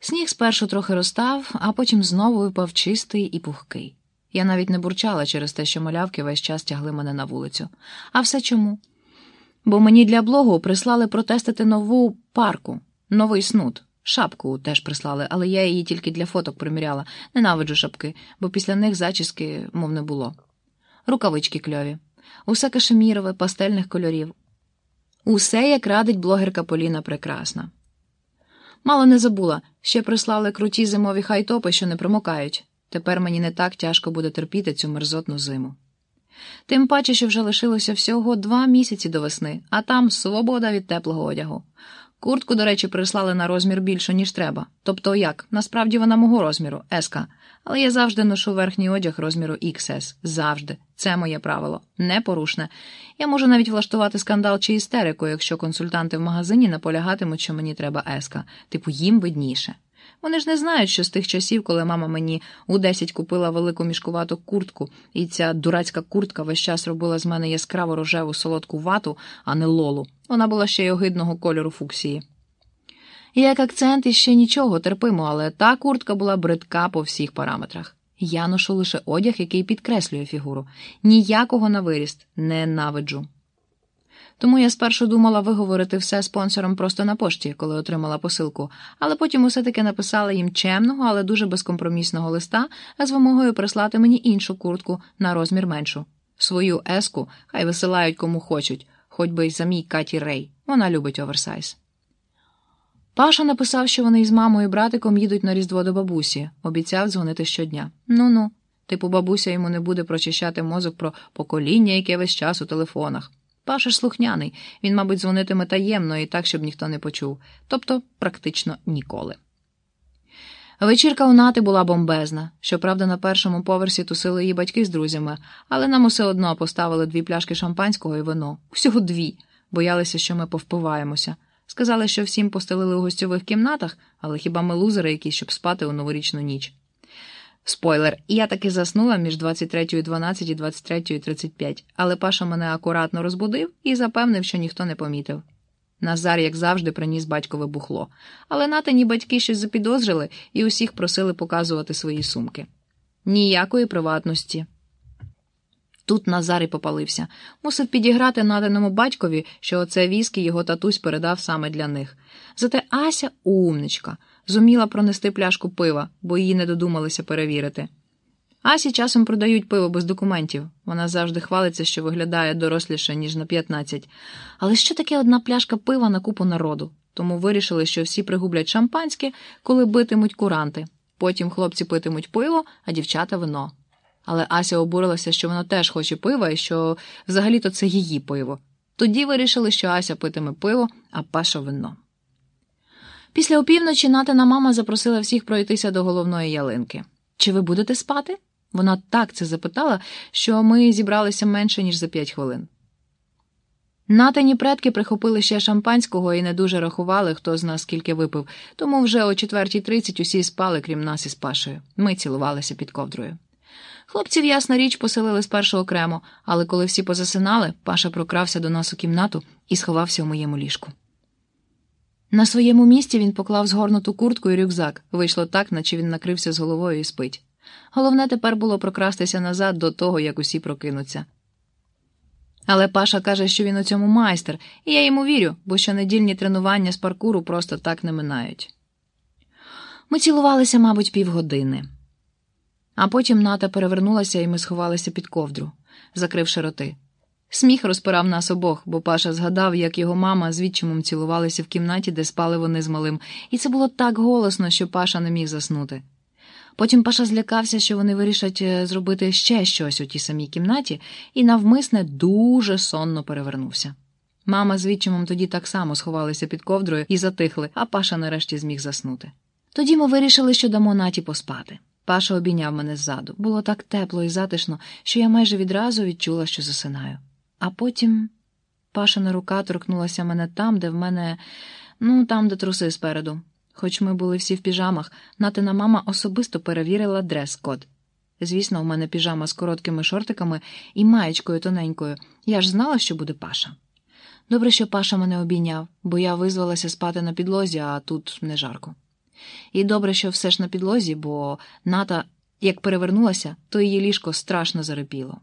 Сніг спершу трохи розстав, а потім знову випав чистий і пухкий. Я навіть не бурчала через те, що малявки весь час тягли мене на вулицю. А все чому? Бо мені для блогу прислали протестити нову парку, новий снуд. Шапку теж прислали, але я її тільки для фоток приміряла. Ненавиджу шапки, бо після них зачіски, мов не було. Рукавички кльові, усе кашемірове, пастельних кольорів. Усе, як радить блогерка Поліна Прекрасна. Мало не забула, ще прислали круті зимові хайтопи, що не промокають. Тепер мені не так тяжко буде терпіти цю мерзотну зиму. Тим паче, що вже лишилося всього два місяці до весни, а там свобода від теплого одягу. Куртку, до речі, прислали на розмір більше, ніж треба. Тобто як? Насправді вона мого розміру, еска. Але я завжди ношу верхній одяг розміру XS. Завжди. Це моє правило. Непорушне. Я можу навіть влаштувати скандал чи істерику, якщо консультанти в магазині наполягатимуть, що мені треба еска. Типу, їм видніше. Вони ж не знають, що з тих часів, коли мама мені у 10 купила велику мішкувату куртку, і ця дурацька куртка весь час робила з мене яскраво рожеву солодку вату, а не лолу. Вона була ще й огидного кольору фуксії. Як акцент іще нічого терпимо, але та куртка була бридка по всіх параметрах. Я ношу лише одяг, який підкреслює фігуру. Ніякого на виріст ненавиджу. Тому я спершу думала виговорити все спонсорам просто на пошті, коли отримала посилку, але потім усе таки написала їм чемного, але дуже безкомпромісного листа з вимогою прислати мені іншу куртку на розмір меншу. Свою еску хай висилають кому хочуть, хоч би й самій Каті Рей. Вона любить оверсайз. Паша написав, що вони із мамою і братиком їдуть на Різдво до бабусі, обіцяв дзвонити щодня. Ну ну, типу, бабуся йому не буде прочищати мозок про покоління, яке весь час у телефонах. Паша ж слухняний, він, мабуть, дзвонитиме таємно і так, щоб ніхто не почув, тобто практично ніколи. Вечірка у нати була бомбезна. Щоправда, на першому поверсі тусили її батьки з друзями, але нам усе одно поставили дві пляшки шампанського і вино. Всього дві. Боялися, що ми повпиваємося. Сказали, що всім постелили у гостьових кімнатах, але хіба ми лузери якісь, щоб спати у новорічну ніч. Спойлер, я таки заснула між 23.12 і 23.35, але Паша мене акуратно розбудив і запевнив, що ніхто не помітив. Назар, як завжди, приніс батькове бухло, але натані батьки щось запідозрили і усіх просили показувати свої сумки. Ніякої приватності. Тут Назар і попалився. Мусив підіграти наданому батькові, що оце віскі його татусь передав саме для них. Зате Ася умничка зуміла пронести пляшку пива, бо її не додумалися перевірити. Асі часом продають пиво без документів. Вона завжди хвалиться, що виглядає доросліше, ніж на 15. Але що таке одна пляшка пива на купу народу? Тому вирішили, що всі пригублять шампанське, коли битимуть куранти. Потім хлопці питимуть пиво, а дівчата вино. Але Ася обурилася, що вона теж хоче пива і що взагалі-то це її пиво. Тоді вирішили, що Ася питиме пиво, а Паша вино. Після опівночі Натана мама запросила всіх пройтися до головної ялинки. Чи ви будете спати? Вона так це запитала, що ми зібралися менше, ніж за п'ять хвилин. Натані предки прихопили ще шампанського і не дуже рахували, хто з нас скільки випив, тому вже о 4.30 усі спали, крім нас із Пашею. Ми цілувалися під ковдрою. Хлопців, ясна річ, поселили спершу окремо, але коли всі позасинали, Паша прокрався до нас у кімнату і сховався у моєму ліжку. На своєму місці він поклав згорнуту куртку і рюкзак. Вийшло так, наче він накрився з головою і спить. Головне тепер було прокрастися назад до того, як усі прокинуться. Але Паша каже, що він у цьому майстер, і я йому вірю, бо щонедільні тренування з паркуру просто так не минають. Ми цілувалися, мабуть, півгодини. А потім ната перевернулася, і ми сховалися під ковдру, закривши роти. Сміх розпирав нас обох, бо Паша згадав, як його мама з відчимом цілувалися в кімнаті, де спали вони з малим, і це було так голосно, що Паша не міг заснути. Потім Паша злякався, що вони вирішать е, зробити ще щось у тій самій кімнаті, і навмисне дуже сонно перевернувся. Мама з відчимом тоді так само сховалися під ковдрою і затихли, а Паша нарешті зміг заснути. Тоді ми вирішили, що дамо наті поспати. Паша обійняв мене ззаду. Було так тепло і затишно, що я майже відразу відчула, що засинаю. А потім Пашина рука торкнулася мене там, де в мене, ну, там, де труси спереду. Хоч ми були всі в піжамах, натина мама особисто перевірила дрес-код. Звісно, у мене піжама з короткими шортиками і маєчкою тоненькою. Я ж знала, що буде Паша. Добре, що Паша мене обійняв, бо я визвалася спати на підлозі, а тут не жарко. І добре, що все ж на підлозі, бо ната, як перевернулася, то її ліжко страшно зарипіло.